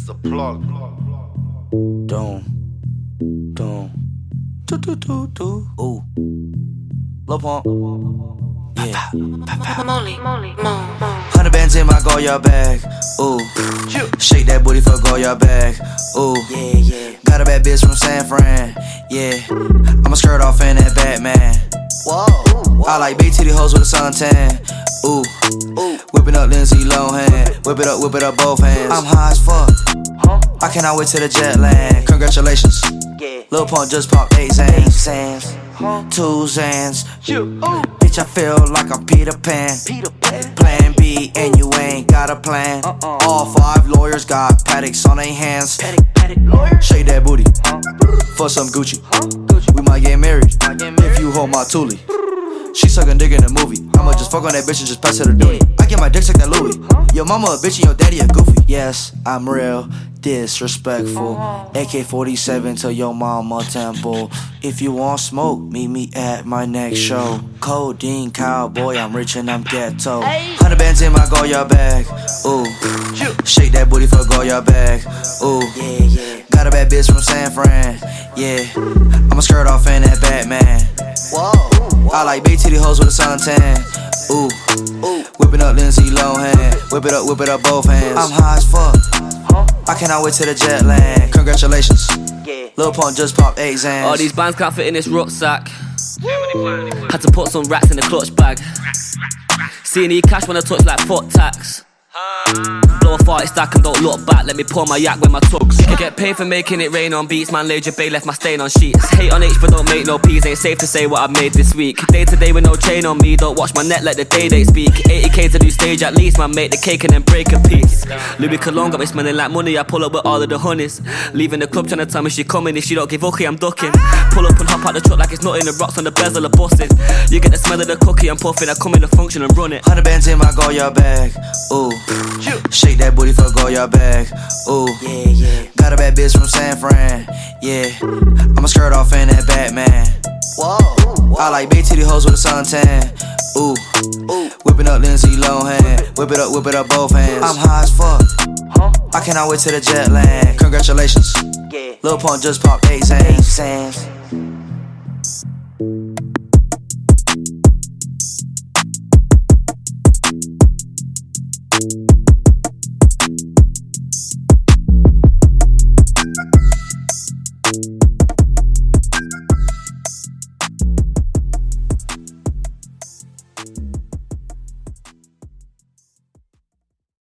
This is a plug. Doom. Doom. Do do do do. Ooh. Lil Pump. Yeah. Molly, Molly, Mo, Mo. Hundred bands in my Goyard bag. Ooh. Shake that booty for Goyard bag. Ooh. Yeah, yeah. Got a bad bitch from San Fran. Yeah. I'ma skirt off in that Batman. Whoa. I like big titty hoes with a suntan. Ooh. Ooh. Whipping up Lindsay Lohan. Whip it up, whip it up both hands. I'm high as fuck. Huh? I cannot wait till the jet land. Congratulations. Yeah. Lil Pump just popped eight Xans. Xans. Two Xans. Bitch, I feel like I'm Peter Pan. Peter Pan. Plan B, and you ain't got a plan. Uh-uh. All five lawyers got paddocks on their hands. Shake that booty for some Gucci. Gucci. We might get married if you hold my toolie. She suckin' dick in the movie. I'ma just fuck on that bitch and just pass her the duty. I get my dick sucked that Louis. Your mama a bitch and your daddy a goofy. Yes, I'm real disrespectful. AK 47 to your mama temple. If you want smoke, meet me at my next show. Codeine cowboy, I'm rich and I'm ghetto. Hundred bands in my Goyard bag. Ooh. Shake that booty for Goyard bag. Ooh. Got a bad bitch from San Fran. Yeah. I'ma skirt off in that Batman. Whoa. I like big titty hoes with a suntan. Ooh. Ooh. Whipping up Lindsay Lohan. Whip it up, whip it up both hands. I'm high as fuck. I cannot wait to the jet land. Congratulations. Lil Pump just popped eight Xans. All these bands can't fit in this rucksack. Had to put some rats in the clutch bag. Seeing E cash when I touch like foot tax. Blow a 40 stack and don't look back. Let me pour my yak with my tugs. Get paid for making it rain on beats. Man, Lager Bay left my stain on sheets. Hate on H, but don't make no P's. Ain't safe to say what I've made this week. Day to day with no chain on me. Don't watch my net, let the day day speak. 80k to do stage at least. Man, make the cake and then break a piece. Louis Cologne got me smelling like money. I pull up with all of the honeys. Leaving the club trying to tell me she coming. If she don't give okay, I'm ducking. Pull up and hop out the truck like it's nothing. The rocks on the bezel of buses. You get the smell of the cookie I'm puffing. I come in the function and run it. Hundred bands in my Goyard bag. Ooh. Shake that booty for Goyard bag. Ooh. Yeah, yeah. Got a bad bitch from San Fran. Yeah. I'ma skirt off in that Batman. Whoa. I like big titty hoes with a suntan. Ooh. Ooh. Whipping up Lindsay Lohan. Whip it up, whip it up both hands. I'm high as fuck. I cannot wait till the jet land. Congratulations. Lil Pump just popped eight Xans.